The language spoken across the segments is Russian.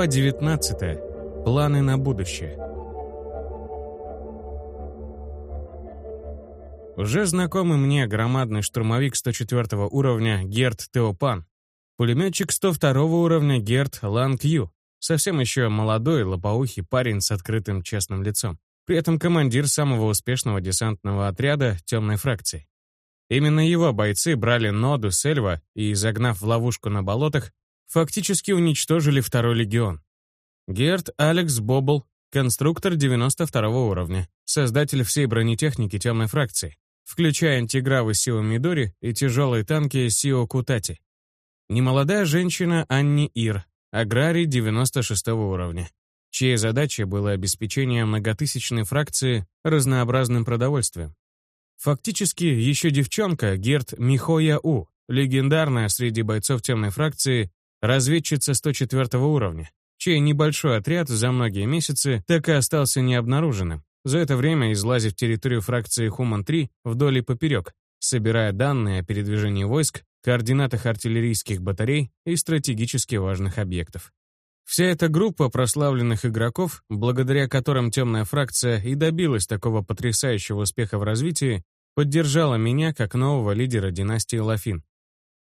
Глава 19. Планы на будущее. Уже знакомый мне громадный штурмовик 104 уровня Герт Теопан, пулеметчик 102 уровня Герт Лан Кью, совсем еще молодой лопоухий парень с открытым честным лицом, при этом командир самого успешного десантного отряда темной фракции. Именно его бойцы брали Ноду с Эльва и, загнав в ловушку на болотах, фактически уничтожили второй легион. Герт Алекс Бобл, конструктор 92 уровня, создатель всей бронетехники темной фракции, включая антигравы Сио Мидори и тяжелые танки Сио Кутати. Немолодая женщина Анни Ир, аграрий 96 уровня, чьей задачей было обеспечение многотысячной фракции разнообразным продовольствием. Фактически, еще девчонка Герт Михоя У, легендарная среди бойцов темной фракции разведчица 104 уровня, чей небольшой отряд за многие месяцы так и остался необнаруженным, за это время излазив территорию фракции Хуман-3 вдоль и поперек, собирая данные о передвижении войск, координатах артиллерийских батарей и стратегически важных объектов. Вся эта группа прославленных игроков, благодаря которым темная фракция и добилась такого потрясающего успеха в развитии, поддержала меня как нового лидера династии Лафин.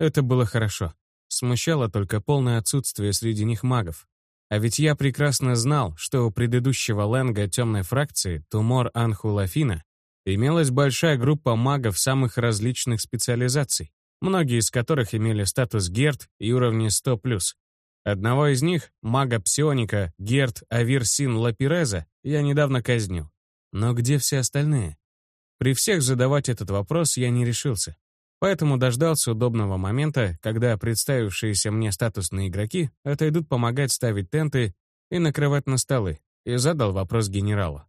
Это было хорошо. Смущало только полное отсутствие среди них магов. А ведь я прекрасно знал, что у предыдущего Ленга темной фракции, Тумор Анху Лафина, имелась большая группа магов самых различных специализаций, многие из которых имели статус Герд и уровни 100+. Одного из них, мага-псионика Герд Авирсин Лапиреза, я недавно казнил. Но где все остальные? При всех задавать этот вопрос я не решился. Поэтому дождался удобного момента, когда представившиеся мне статусные игроки отойдут помогать ставить тенты и накрывать на столы, и задал вопрос генералу.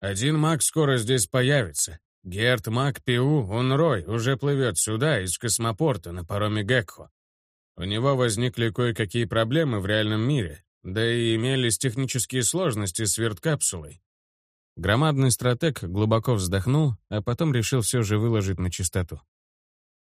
«Один маг скоро здесь появится. Герт Маг Пиу Унрой уже плывет сюда из космопорта на пароме Гекхо. У него возникли кое-какие проблемы в реальном мире, да и имелись технические сложности с верткапсулой. Громадный стратег глубоко вздохнул, а потом решил все же выложить на чистоту.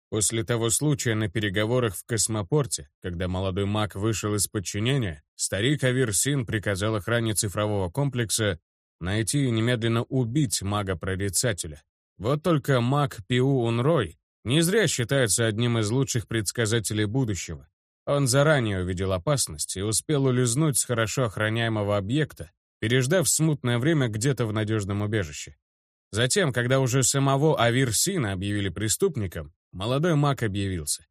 После того случая на переговорах в космопорте, когда молодой маг вышел из подчинения, старик Авир Син приказал охране цифрового комплекса найти и немедленно убить мага-прорицателя. Вот только маг Пиу Унрой не зря считается одним из лучших предсказателей будущего. Он заранее увидел опасность и успел улизнуть с хорошо охраняемого объекта, переждав смутное время где-то в надежном убежище. Затем, когда уже самого Авир Сина объявили преступником, молодой маг объявился.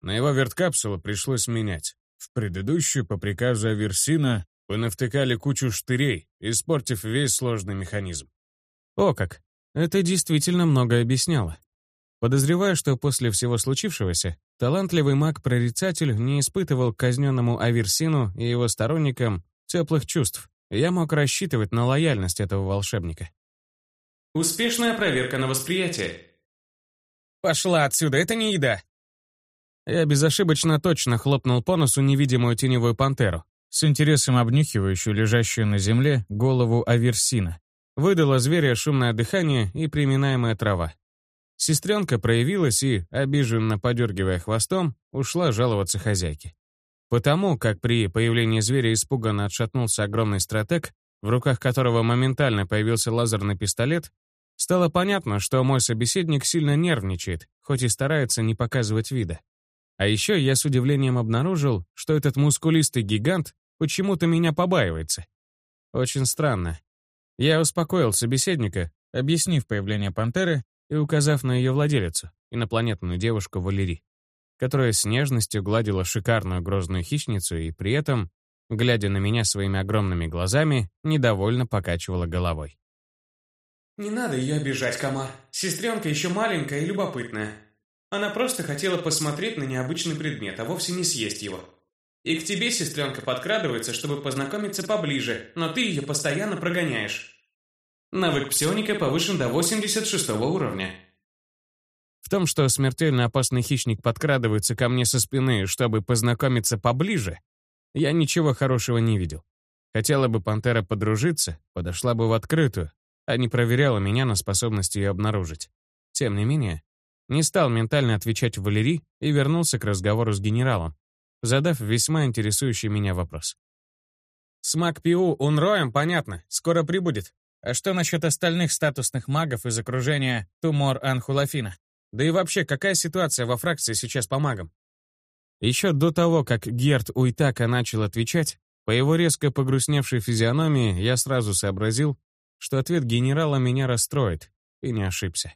На его верткапсулу пришлось менять. В предыдущую, по приказу Аверсина, понавтыкали кучу штырей, испортив весь сложный механизм. О как! Это действительно многое объясняло. Подозреваю, что после всего случившегося талантливый маг-прорицатель не испытывал к казненному Аверсину и его сторонникам теплых чувств. Я мог рассчитывать на лояльность этого волшебника. Успешная проверка на восприятие. «Пошла отсюда, это не еда!» Я безошибочно точно хлопнул по носу невидимую теневую пантеру, с интересом обнюхивающую лежащую на земле голову аверсина. Выдала зверя шумное дыхание и приминаемая трава. Сестренка проявилась и, обиженно подергивая хвостом, ушла жаловаться хозяйке. Потому как при появлении зверя испуганно отшатнулся огромный стратег, в руках которого моментально появился лазерный пистолет, Стало понятно, что мой собеседник сильно нервничает, хоть и старается не показывать вида. А еще я с удивлением обнаружил, что этот мускулистый гигант почему-то меня побаивается. Очень странно. Я успокоил собеседника, объяснив появление пантеры и указав на ее владелицу, инопланетную девушку Валери, которая с нежностью гладила шикарную грозную хищницу и при этом, глядя на меня своими огромными глазами, недовольно покачивала головой. Не надо ее обижать, Камар. Сестренка еще маленькая и любопытная. Она просто хотела посмотреть на необычный предмет, а вовсе не съесть его. И к тебе сестренка подкрадывается, чтобы познакомиться поближе, но ты ее постоянно прогоняешь. Навык псионика повышен до 86 уровня. В том, что смертельно опасный хищник подкрадывается ко мне со спины, чтобы познакомиться поближе, я ничего хорошего не видел. Хотела бы пантера подружиться, подошла бы в открытую, а не проверяла меня на способность ее обнаружить. Тем не менее, не стал ментально отвечать Валерий и вернулся к разговору с генералом, задав весьма интересующий меня вопрос. С МакПиу Унроем понятно, скоро прибудет. А что насчет остальных статусных магов из окружения Тумор Анхулафина? Да и вообще, какая ситуация во фракции сейчас по магам? Еще до того, как Герт Уйтака начал отвечать, по его резко погрустневшей физиономии я сразу сообразил, что ответ генерала меня расстроит, и не ошибся.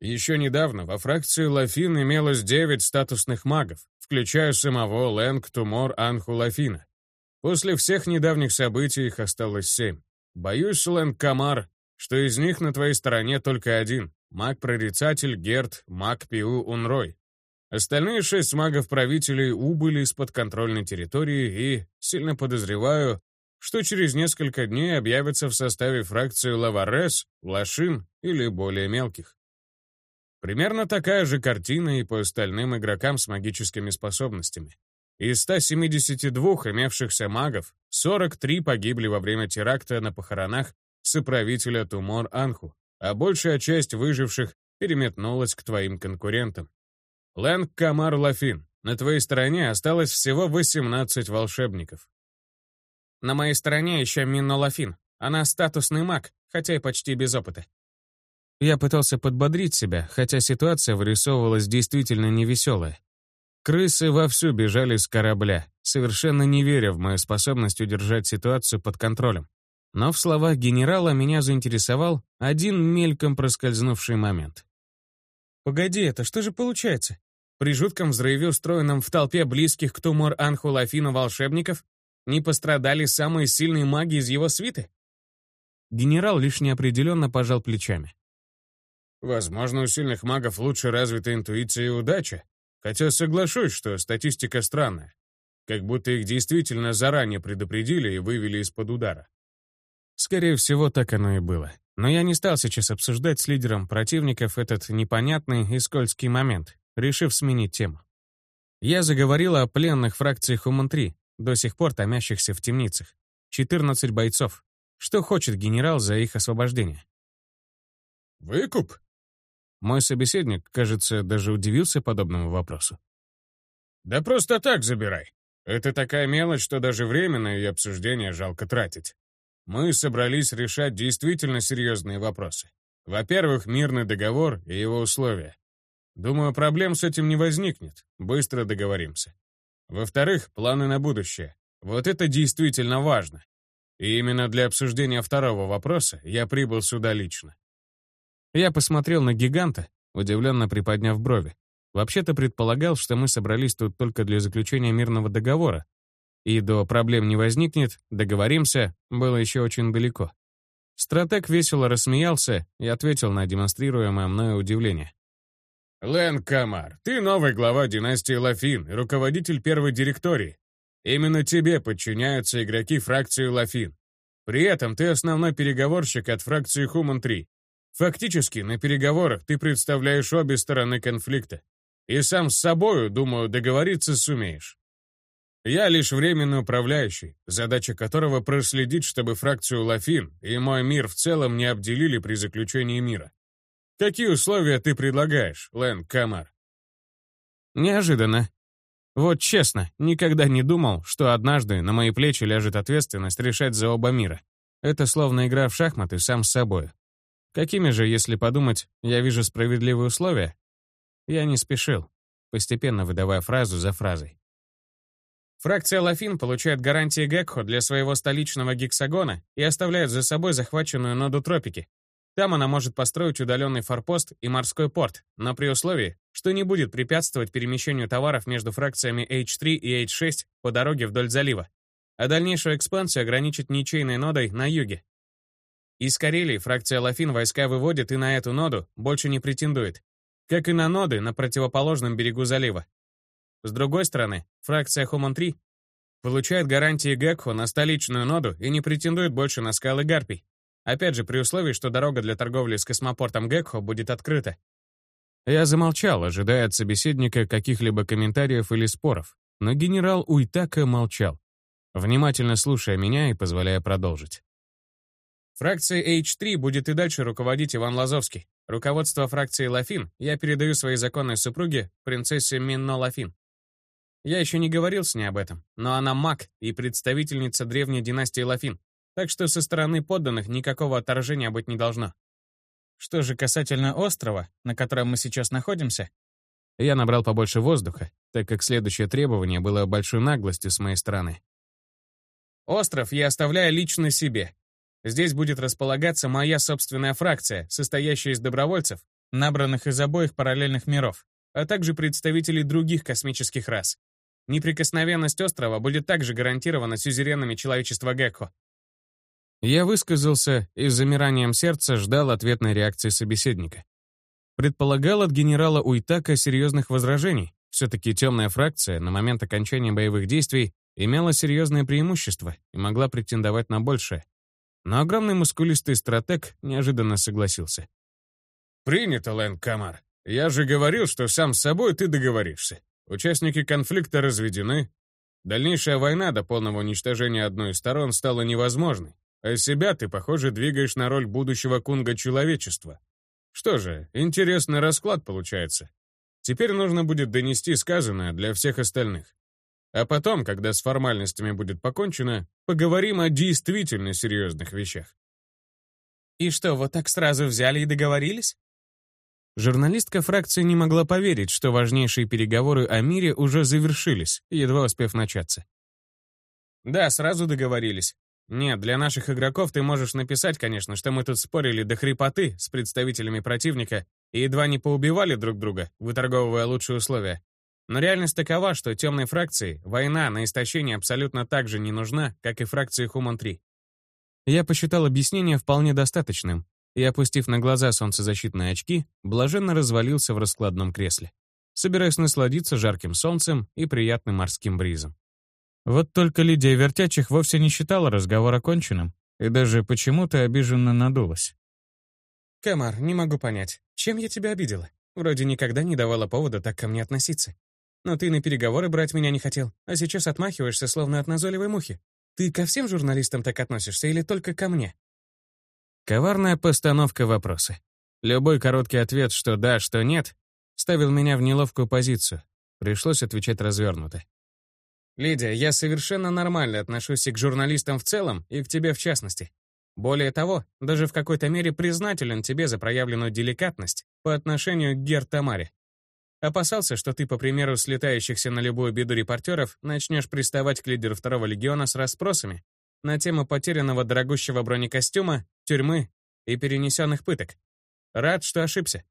Еще недавно во фракции Лафин имелось девять статусных магов, включая самого Лэнг Тумор Анху Лафина. После всех недавних событий их осталось семь. Боюсь, Лэнг Камар, что из них на твоей стороне только один — маг-прорицатель Герт Маг Пиу Унрой. Остальные шесть магов-правителей убыли из подконтрольной территории и, сильно подозреваю, что через несколько дней объявятся в составе фракции Лаварес, Лашин или более мелких. Примерно такая же картина и по остальным игрокам с магическими способностями. Из 172 имевшихся магов, 43 погибли во время теракта на похоронах соправителя Тумор Анху, а большая часть выживших переметнулась к твоим конкурентам. Лэнг Камар Лафин, на твоей стороне осталось всего 18 волшебников. На моей стороне еще Минно Лафин. Она статусный маг, хотя и почти без опыта. Я пытался подбодрить себя, хотя ситуация вырисовывалась действительно невеселая. Крысы вовсю бежали с корабля, совершенно не веря в мою способность удержать ситуацию под контролем. Но в словах генерала меня заинтересовал один мельком проскользнувший момент. «Погоди, это что же получается? При жутком взрыве, устроенном в толпе близких к Тумор Анху Лафину волшебников, не пострадали самые сильные маги из его свиты?» Генерал лишь неопределенно пожал плечами. Возможно, у сильных магов лучше развита интуиция и удача, хотя соглашусь, что статистика странная. Как будто их действительно заранее предупредили и вывели из-под удара. Скорее всего, так оно и было. Но я не стал сейчас обсуждать с лидером противников этот непонятный и скользкий момент, решив сменить тему. Я заговорил о пленных фракциях Уман-3, до сих пор томящихся в темницах. 14 бойцов. Что хочет генерал за их освобождение? «Выкуп?» Мой собеседник, кажется, даже удивился подобному вопросу. «Да просто так забирай. Это такая мелочь, что даже время на ее обсуждение жалко тратить. Мы собрались решать действительно серьезные вопросы. Во-первых, мирный договор и его условия. Думаю, проблем с этим не возникнет. Быстро договоримся. Во-вторых, планы на будущее. Вот это действительно важно. И именно для обсуждения второго вопроса я прибыл сюда лично. Я посмотрел на гиганта, удивленно приподняв брови. Вообще-то предполагал, что мы собрались тут только для заключения мирного договора. И до проблем не возникнет, договоримся, было еще очень далеко. Стратег весело рассмеялся и ответил на демонстрируемое мною удивление. «Лэн Камар, ты новый глава династии Лафин и руководитель первой директории. Именно тебе подчиняются игроки фракции Лафин. При этом ты основной переговорщик от фракции Хуман-3. Фактически, на переговорах ты представляешь обе стороны конфликта. И сам с собою, думаю, договориться сумеешь. Я лишь временный управляющий, задача которого проследить, чтобы фракцию Лафин и мой мир в целом не обделили при заключении мира. Какие условия ты предлагаешь, Лэн Камар? Неожиданно. Вот честно, никогда не думал, что однажды на мои плечи ляжет ответственность решать за оба мира. Это словно игра в шахматы сам с собой. Какими же, если подумать, я вижу справедливые условия? Я не спешил, постепенно выдавая фразу за фразой. Фракция Лафин получает гарантии Гекхо для своего столичного гексагона и оставляет за собой захваченную ноду тропики. Там она может построить удаленный форпост и морской порт, но при условии, что не будет препятствовать перемещению товаров между фракциями H3 и H6 по дороге вдоль залива, а дальнейшую экспансию ограничить ничейной нодой на юге, из Карелии фракция Лафин войска выводит и на эту ноду больше не претендует, как и на ноды на противоположном берегу залива. С другой стороны, фракция Хуман-3 получает гарантии Гекхо на столичную ноду и не претендует больше на скалы Гарпий. Опять же, при условии, что дорога для торговли с космопортом Гекхо будет открыта. Я замолчал, ожидая от собеседника каких-либо комментариев или споров, но генерал Уйтака молчал, внимательно слушая меня и позволяя продолжить. Фракцией H3 будет и дальше руководить Иван Лазовский. Руководство фракции Лафин я передаю своей законной супруге, принцессе Минно Лафин. Я еще не говорил с ней об этом, но она маг и представительница древней династии Лафин, так что со стороны подданных никакого отторжения быть не должно. Что же касательно острова, на котором мы сейчас находимся? Я набрал побольше воздуха, так как следующее требование было большой наглостью с моей стороны. Остров я оставляю лично себе. Здесь будет располагаться моя собственная фракция, состоящая из добровольцев, набранных из обоих параллельных миров, а также представителей других космических рас. Неприкосновенность острова будет также гарантирована сюзеренами человечества Гекко. Я высказался и с замиранием сердца ждал ответной реакции собеседника. Предполагал от генерала Уитака серьезных возражений. Все-таки темная фракция на момент окончания боевых действий имела серьезное преимущество и могла претендовать на большее. Но огромный мускулистый стратег неожиданно согласился. «Принято, Лэн Камар. Я же говорил, что сам с собой ты договоришься. Участники конфликта разведены. Дальнейшая война до полного уничтожения одной из сторон стала невозможной, а себя ты, похоже, двигаешь на роль будущего кунга человечества. Что же, интересный расклад получается. Теперь нужно будет донести сказанное для всех остальных. А потом, когда с формальностями будет покончено, поговорим о действительно серьезных вещах. И что, вот так сразу взяли и договорились? Журналистка фракции не могла поверить, что важнейшие переговоры о мире уже завершились, едва успев начаться. Да, сразу договорились. Нет, для наших игроков ты можешь написать, конечно, что мы тут спорили до хрипоты с представителями противника и едва не поубивали друг друга, выторговывая лучшие условия. Но реальность такова, что темной фракции война на истощение абсолютно так же не нужна, как и фракции Хуман-3. Я посчитал объяснение вполне достаточным, и, опустив на глаза солнцезащитные очки, блаженно развалился в раскладном кресле, собираясь насладиться жарким солнцем и приятным морским бризом. Вот только Лидия Вертячих вовсе не считала разговор оконченным, и даже почему-то обиженно надулась. «Камар, не могу понять, чем я тебя обидела? Вроде никогда не давала повода так ко мне относиться. Но ты на переговоры брать меня не хотел, а сейчас отмахиваешься, словно от назойливой мухи. Ты ко всем журналистам так относишься или только ко мне?» Коварная постановка вопроса. Любой короткий ответ, что да, что нет, ставил меня в неловкую позицию. Пришлось отвечать развернуто. «Лидия, я совершенно нормально отношусь и к журналистам в целом, и к тебе в частности. Более того, даже в какой-то мере признателен тебе за проявленную деликатность по отношению к Гер Тамаре. Опасался, что ты, по примеру слетающихся на любую беду репортеров, начнешь приставать к лидеру второго легиона с расспросами на тему потерянного дорогущего бронекостюма, тюрьмы и перенесенных пыток. Рад, что ошибся.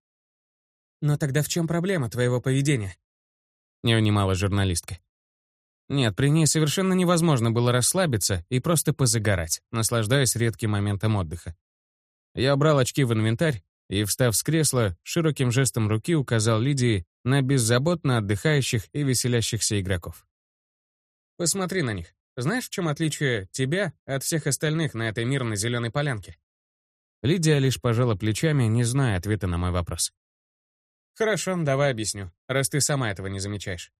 Но тогда в чем проблема твоего поведения? Не унимала журналистка. Нет, при ней совершенно невозможно было расслабиться и просто позагорать, наслаждаясь редким моментом отдыха. Я убрал очки в инвентарь и, встав с кресла, широким жестом руки указал Лидии на беззаботно отдыхающих и веселящихся игроков. «Посмотри на них. Знаешь, в чем отличие тебя от всех остальных на этой мирной зеленой полянке?» Лидия лишь пожала плечами, не зная ответа на мой вопрос. «Хорошо, давай объясню, раз ты сама этого не замечаешь.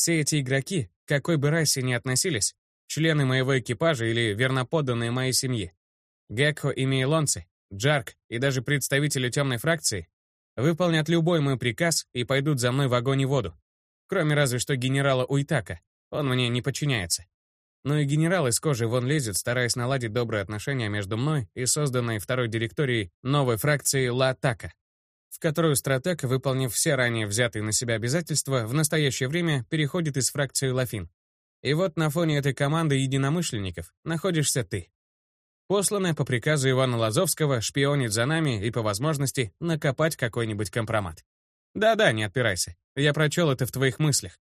Все эти игроки, какой бы расе ни относились, члены моего экипажа или верноподданные моей семьи, Гекхо и Мейлонцы, Джарк и даже представители темной фракции выполнят любой мой приказ и пойдут за мной в огонь и воду. Кроме разве что генерала Уитака. Он мне не подчиняется. Но и генерал из кожи вон лезет, стараясь наладить добрые отношения между мной и созданной второй директорией новой фракции Ла-Така, в которую стратег, выполнив все ранее взятые на себя обязательства, в настоящее время переходит из фракции Лафин. И вот на фоне этой команды единомышленников находишься ты посланная по приказу Ивана Лазовского шпионить за нами и, по возможности, накопать какой-нибудь компромат. Да-да, не отпирайся. Я прочел это в твоих мыслях.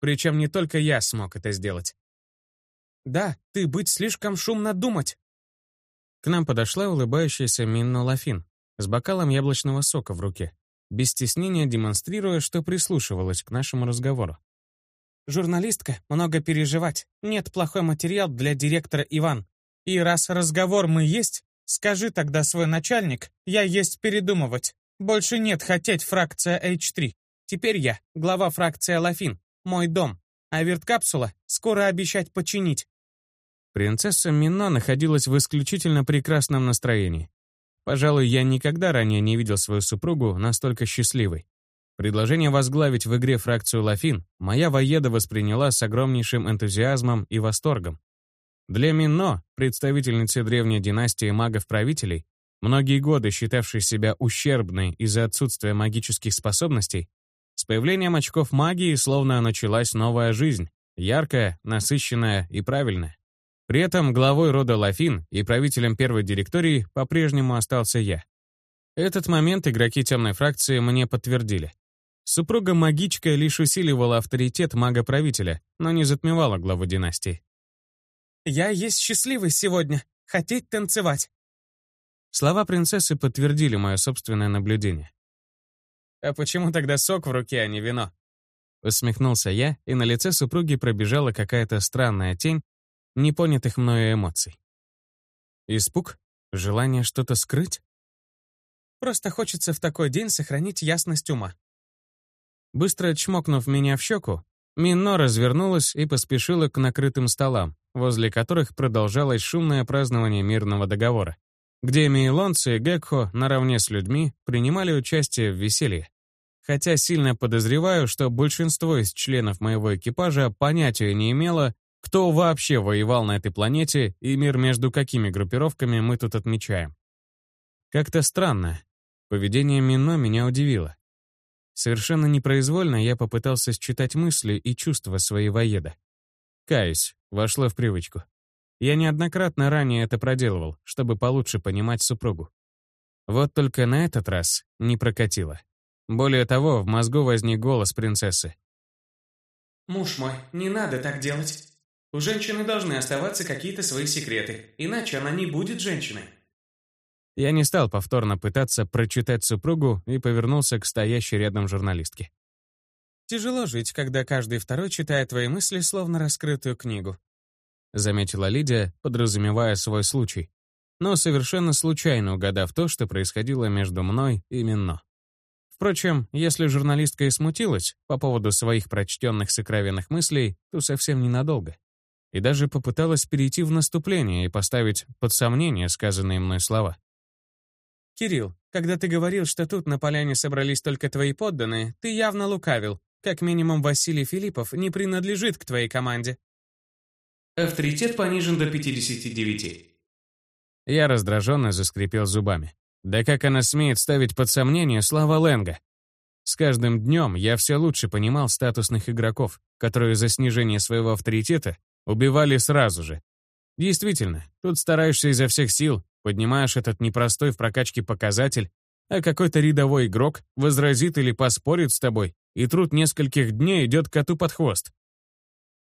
Причем не только я смог это сделать. Да, ты быть слишком шумно думать. К нам подошла улыбающаяся Минно Лафин с бокалом яблочного сока в руке, без стеснения демонстрируя, что прислушивалась к нашему разговору. «Журналистка, много переживать. Нет плохой материал для директора Иван. И раз разговор мы есть, скажи тогда свой начальник, я есть передумывать. Больше нет хотеть фракция H3. Теперь я, глава фракции Лафин, мой дом. А верткапсула скоро обещать починить. Принцесса Мино находилась в исключительно прекрасном настроении. Пожалуй, я никогда ранее не видел свою супругу настолько счастливой. Предложение возглавить в игре фракцию Лафин моя воеда восприняла с огромнейшим энтузиазмом и восторгом. Для Мино, представительницы древней династии магов-правителей, многие годы считавшей себя ущербной из-за отсутствия магических способностей, с появлением очков магии словно началась новая жизнь, яркая, насыщенная и правильная. При этом главой рода Лафин и правителем первой директории по-прежнему остался я. Этот момент игроки темной фракции мне подтвердили. Супруга-магичка лишь усиливала авторитет мага-правителя, но не затмевала главу династии. «Я есть счастливый сегодня. Хотеть танцевать». Слова принцессы подтвердили мое собственное наблюдение. «А почему тогда сок в руке, а не вино?» Усмехнулся я, и на лице супруги пробежала какая-то странная тень непонятых мною эмоций. Испуг? Желание что-то скрыть? Просто хочется в такой день сохранить ясность ума. Быстро чмокнув меня в щеку, Мино развернулась и поспешила к накрытым столам, возле которых продолжалось шумное празднование мирного договора, где мейлонцы и Гекхо наравне с людьми принимали участие в веселье. Хотя сильно подозреваю, что большинство из членов моего экипажа понятия не имело, кто вообще воевал на этой планете и мир между какими группировками мы тут отмечаем. Как-то странно. Поведение Мино меня удивило. Совершенно непроизвольно я попытался считать мысли и чувства своей воеда. Каюсь, вошло в привычку. Я неоднократно ранее это проделывал, чтобы получше понимать супругу. Вот только на этот раз не прокатило. Более того, в мозгу возник голос принцессы. «Муж мой, не надо так делать. У женщины должны оставаться какие-то свои секреты, иначе она не будет женщиной». Я не стал повторно пытаться прочитать супругу и повернулся к стоящей рядом журналистке. «Тяжело жить, когда каждый второй читает твои мысли, словно раскрытую книгу», заметила Лидия, подразумевая свой случай, но совершенно случайно угадав то, что происходило между мной и Минно. Впрочем, если журналистка и смутилась по поводу своих прочтенных сокровенных мыслей, то совсем ненадолго. И даже попыталась перейти в наступление и поставить под сомнение сказанные мной слова. «Кирилл, когда ты говорил, что тут на поляне собрались только твои подданные, ты явно лукавил. Как минимум Василий Филиппов не принадлежит к твоей команде». Авторитет понижен до 59. Я раздраженно заскрипел зубами. Да как она смеет ставить под сомнение слова Лэнга? С каждым днем я все лучше понимал статусных игроков, которые за снижение своего авторитета убивали сразу же. Действительно, тут стараешься изо всех сил, Поднимаешь этот непростой в прокачке показатель, а какой-то рядовой игрок возразит или поспорит с тобой, и труд нескольких дней идет коту под хвост.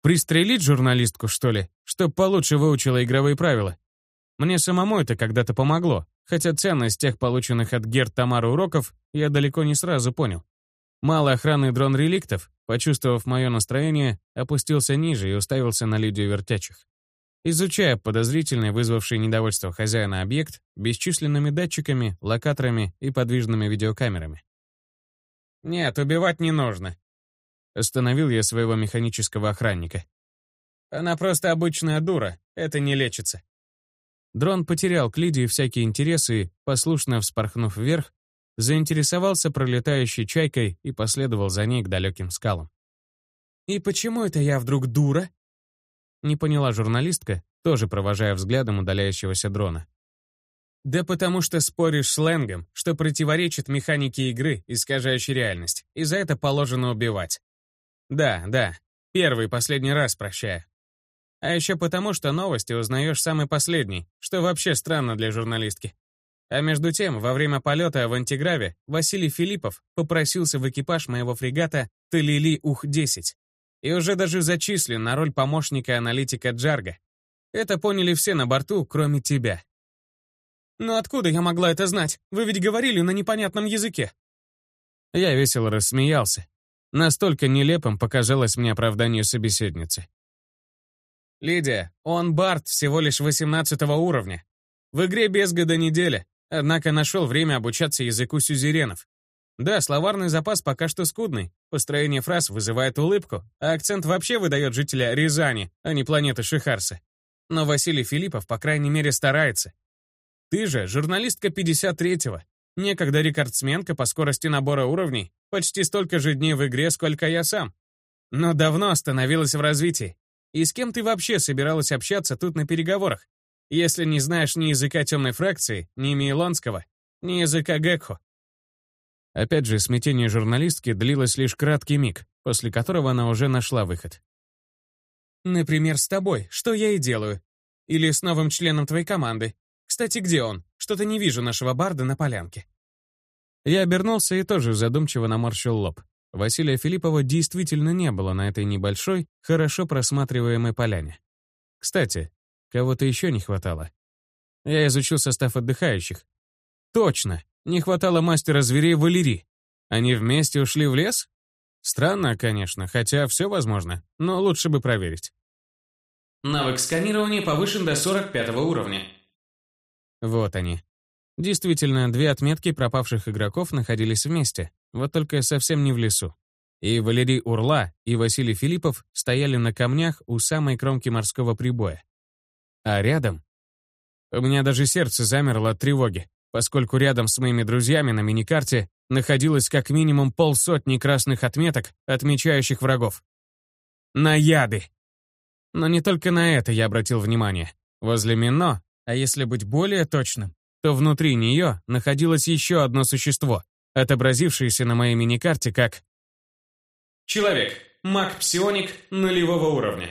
Пристрелить журналистку, что ли, чтоб получше выучила игровые правила? Мне самому это когда-то помогло, хотя ценность тех полученных от Герд Тамара уроков я далеко не сразу понял. Малый охранный дрон реликтов, почувствовав мое настроение, опустился ниже и уставился на Лидию Вертячих изучая подозрительный, вызвавший недовольство хозяина объект бесчисленными датчиками, локаторами и подвижными видеокамерами. «Нет, убивать не нужно», — остановил я своего механического охранника. «Она просто обычная дура, это не лечится». Дрон потерял к Лидии всякие интересы и, послушно вспорхнув вверх, заинтересовался пролетающей чайкой и последовал за ней к далеким скалам. «И почему это я вдруг дура?» Не поняла журналистка, тоже провожая взглядом удаляющегося дрона. «Да потому что споришь сленгом, что противоречит механике игры, искажающей реальность, и за это положено убивать. Да, да, первый и последний раз прощаю. А еще потому, что новости узнаешь самый последний, что вообще странно для журналистки. А между тем, во время полета в антиграве Василий Филиппов попросился в экипаж моего фрегата Талили-Ух-10 и уже даже зачислен на роль помощника аналитика Джарга. Это поняли все на борту, кроме тебя. «Но откуда я могла это знать? Вы ведь говорили на непонятном языке». Я весело рассмеялся. Настолько нелепым показалось мне оправдание собеседницы. «Лидия, он Барт всего лишь 18 уровня. В игре без года неделя, однако нашел время обучаться языку сюзеренов. Да, словарный запас пока что скудный. Построение фраз вызывает улыбку, а акцент вообще выдает жителя Рязани, а не планеты Шихарса. Но Василий Филиппов, по крайней мере, старается. Ты же журналистка 53-го. Некогда рекордсменка по скорости набора уровней, почти столько же дней в игре, сколько я сам. Но давно остановилась в развитии. И с кем ты вообще собиралась общаться тут на переговорах, если не знаешь ни языка темной фракции, ни Мейлонского, ни языка Гекхо? Опять же, смятение журналистки длилось лишь краткий миг, после которого она уже нашла выход. «Например, с тобой, что я и делаю. Или с новым членом твоей команды. Кстати, где он? Что-то не вижу нашего барда на полянке». Я обернулся и тоже задумчиво наморщил лоб. Василия Филиппова действительно не было на этой небольшой, хорошо просматриваемой поляне. Кстати, кого-то еще не хватало. Я изучил состав отдыхающих. Точно, не хватало мастера зверей Валерии. Они вместе ушли в лес? Странно, конечно, хотя все возможно, но лучше бы проверить. Навык сканирования повышен до 45 уровня. Вот они. Действительно, две отметки пропавших игроков находились вместе, вот только совсем не в лесу. И Валерий Урла, и Василий Филиппов стояли на камнях у самой кромки морского прибоя. А рядом... У меня даже сердце замерло от тревоги, поскольку рядом с моими друзьями на миникарте находилось как минимум полсотни красных отметок, отмечающих врагов. Наяды! Но не только на это я обратил внимание. Возле Мино, а если быть более точным, то внутри нее находилось еще одно существо, отобразившееся на моей миникарте как... Человек. Маг-псионик нулевого уровня.